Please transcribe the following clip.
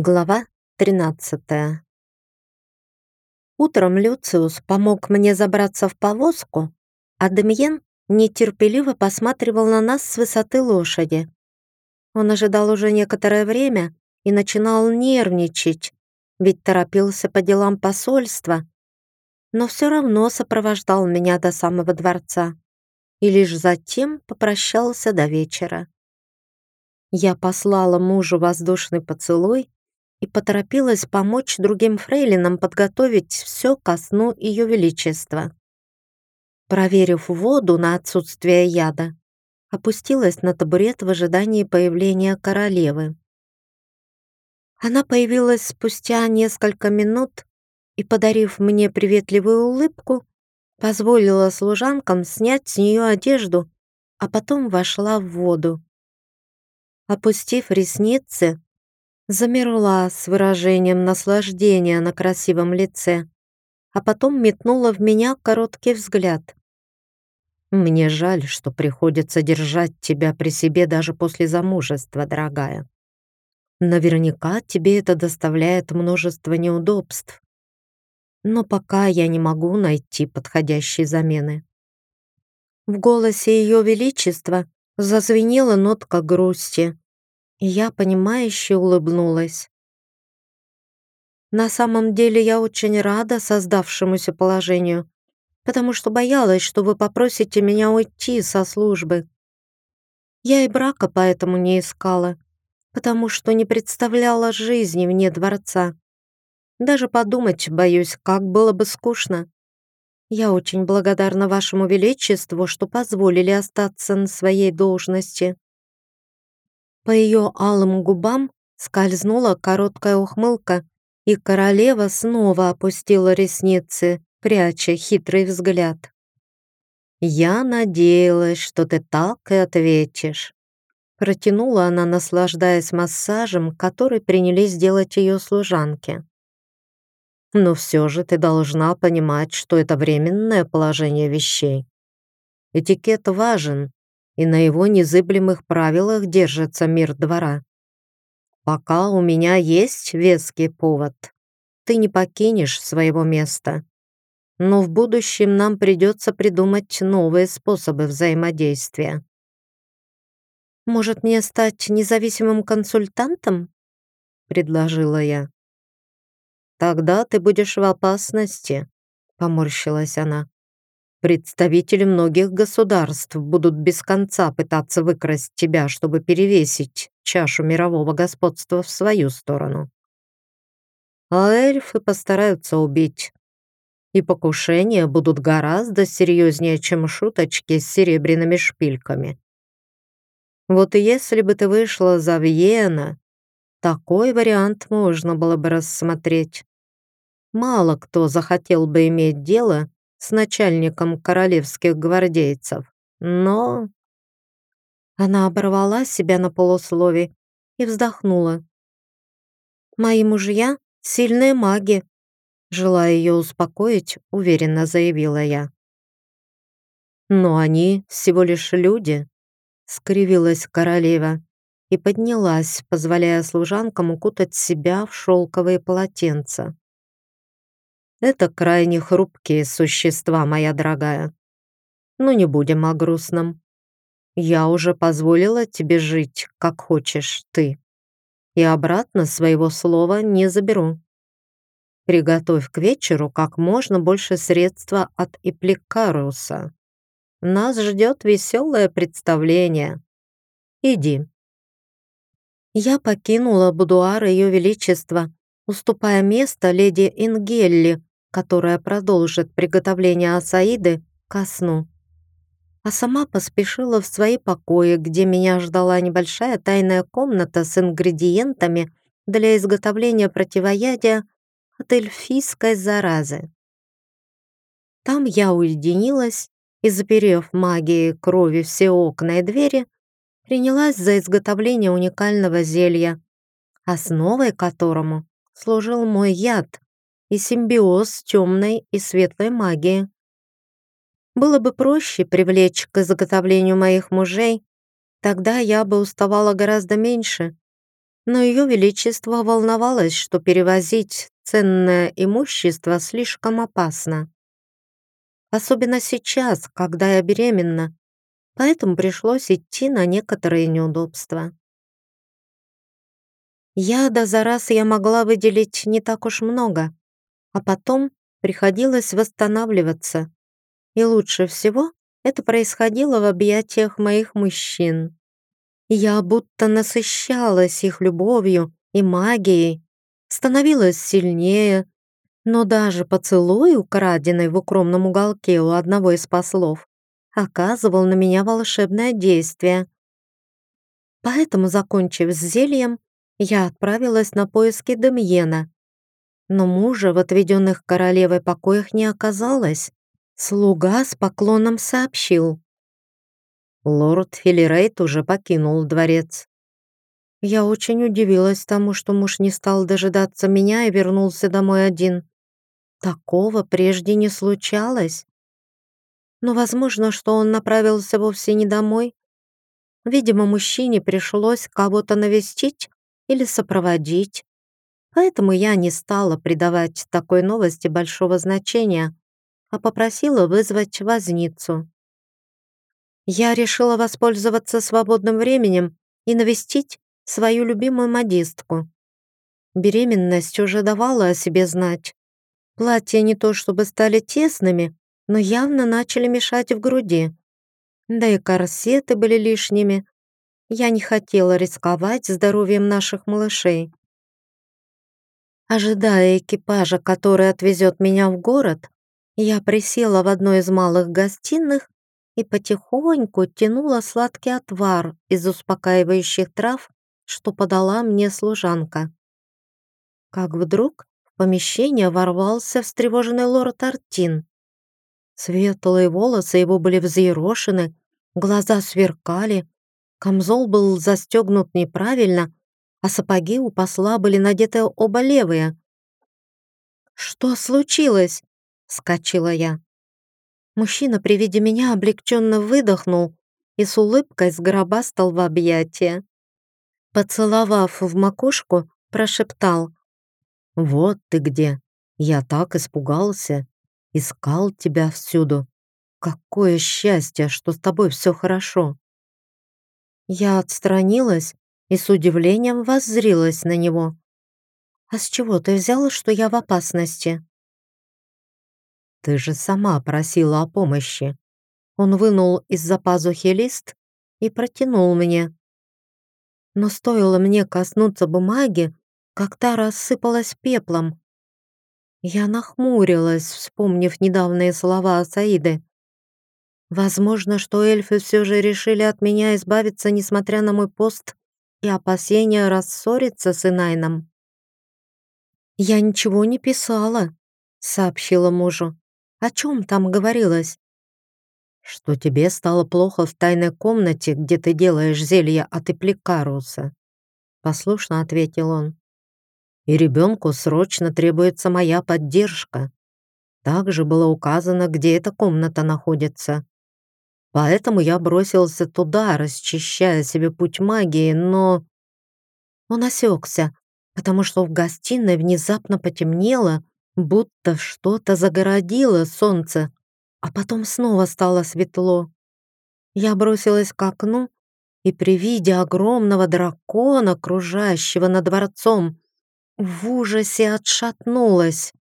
Глава 13 Утром Люциус помог мне забраться в повозку, а Демьен нетерпеливо посматривал на нас с высоты лошади. Он ожидал уже некоторое время и начинал нервничать, ведь торопился по делам посольства, но все равно сопровождал меня до самого дворца и лишь затем попрощался до вечера. Я послала мужу воздушный поцелуй и поторопилась помочь другим фрейлинам подготовить все ко сну Ее Величества. Проверив воду на отсутствие яда, опустилась на табурет в ожидании появления королевы. Она появилась спустя несколько минут и, подарив мне приветливую улыбку, позволила служанкам снять с нее одежду, а потом вошла в воду. Опустив ресницы, замерла с выражением наслаждения на красивом лице, а потом метнула в меня короткий взгляд. «Мне жаль, что приходится держать тебя при себе даже после замужества, дорогая. Наверняка тебе это доставляет множество неудобств. Но пока я не могу найти подходящей замены». В голосе Ее Величества зазвенела нотка грусти, я, понимающе улыбнулась. На самом деле я очень рада создавшемуся положению, потому что боялась, что вы попросите меня уйти со службы. Я и брака поэтому не искала, потому что не представляла жизни вне дворца. Даже подумать боюсь, как было бы скучно. Я очень благодарна вашему величеству, что позволили остаться на своей должности. По ее алым губам скользнула короткая ухмылка, и королева снова опустила ресницы, пряча хитрый взгляд. «Я надеялась, что ты так и ответишь». Протянула она, наслаждаясь массажем, который принялись делать ее служанки. «Но все же ты должна понимать, что это временное положение вещей. Этикет важен, и на его незыблемых правилах держится мир двора. Пока у меня есть веский повод, ты не покинешь своего места. Но в будущем нам придется придумать новые способы взаимодействия. «Может, мне стать независимым консультантом?» — предложила я. «Тогда ты будешь в опасности», — поморщилась она. Представители многих государств будут без конца пытаться выкрасть тебя, чтобы перевесить чашу мирового господства в свою сторону. А эльфы постараются убить. И покушения будут гораздо серьезнее, чем шуточки с серебряными шпильками. Вот если бы ты вышла за Вьена, такой вариант можно было бы рассмотреть. Мало кто захотел бы иметь дело с начальником королевских гвардейцев, но...» Она оборвала себя на полуслове и вздохнула. «Мои мужья — сильные маги», желая ее успокоить, уверенно заявила я. «Но они всего лишь люди», — скривилась королева и поднялась, позволяя служанкам укутать себя в шелковые полотенца. Это крайне хрупкие существа, моя дорогая. Но не будем о грустном. Я уже позволила тебе жить, как хочешь ты. И обратно своего слова не заберу. Приготовь к вечеру как можно больше средства от Ипликаруса. Нас ждет веселое представление. Иди. Я покинула будуар Ее Величества, уступая место леди Ингелли, которая продолжит приготовление асаиды ко сну. А сама поспешила в свои покои, где меня ждала небольшая тайная комната с ингредиентами для изготовления противоядия от эльфийской заразы. Там я уединилась и, заперев магией крови все окна и двери, принялась за изготовление уникального зелья, основой которому служил мой яд, и симбиоз темной и светлой магии. Было бы проще привлечь к изготовлению моих мужей, тогда я бы уставала гораздо меньше. но Ее Величество волновалось, что перевозить ценное имущество слишком опасно. Особенно сейчас, когда я беременна, поэтому пришлось идти на некоторые неудобства. Яда за раз я могла выделить не так уж много, а потом приходилось восстанавливаться. И лучше всего это происходило в объятиях моих мужчин. Я будто насыщалась их любовью и магией, становилась сильнее, но даже поцелуй, украденный в укромном уголке у одного из послов, оказывал на меня волшебное действие. Поэтому, закончив с зельем, я отправилась на поиски Демьена. Но мужа в отведенных королевой покоях не оказалось. Слуга с поклоном сообщил. Лорд Филирейт уже покинул дворец. Я очень удивилась тому, что муж не стал дожидаться меня и вернулся домой один. Такого прежде не случалось. Но возможно, что он направился вовсе не домой. Видимо, мужчине пришлось кого-то навестить или сопроводить. Поэтому я не стала придавать такой новости большого значения, а попросила вызвать возницу я решила воспользоваться свободным временем и навестить свою любимую модистку. Беременность уже давала о себе знать. Платья не то чтобы стали тесными, но явно начали мешать в груди. Да и корсеты были лишними. Я не хотела рисковать здоровьем наших малышей. Ожидая экипажа, который отвезет меня в город, я присела в одной из малых гостиных и потихоньку тянула сладкий отвар из успокаивающих трав, что подала мне служанка. Как вдруг в помещение ворвался встревоженный лорд Артин. Светлые волосы его были взъерошены, глаза сверкали, камзол был застегнут неправильно, а сапоги у посла были надеты оба левые. «Что случилось?» — скачила я. Мужчина при виде меня облегченно выдохнул и с улыбкой сгробастал в объятия. Поцеловав в макушку, прошептал. «Вот ты где! Я так испугался! Искал тебя всюду! Какое счастье, что с тобой все хорошо!» Я отстранилась и с удивлением воззрилась на него. «А с чего ты взял, что я в опасности?» Ты же сама просила о помощи. Он вынул из-за пазухи лист и протянул мне. Но стоило мне коснуться бумаги, как та рассыпалась пеплом. Я нахмурилась, вспомнив недавние слова Саиды. Возможно, что эльфы все же решили от меня избавиться, несмотря на мой пост и опасения рассориться с Инайном. «Я ничего не писала», — сообщила мужу. О чем там говорилось? Что тебе стало плохо в тайной комнате, где ты делаешь зелье от эпликаруса. Послушно ответил он. И ребенку срочно требуется моя поддержка. Также было указано, где эта комната находится. Поэтому я бросился туда, расчищая себе путь магии, но... Он осекся, потому что в гостиной внезапно потемнело, будто что-то загородило солнце, а потом снова стало светло. Я бросилась к окну и при виде огромного дракона, кружащего над дворцом, в ужасе отшатнулась.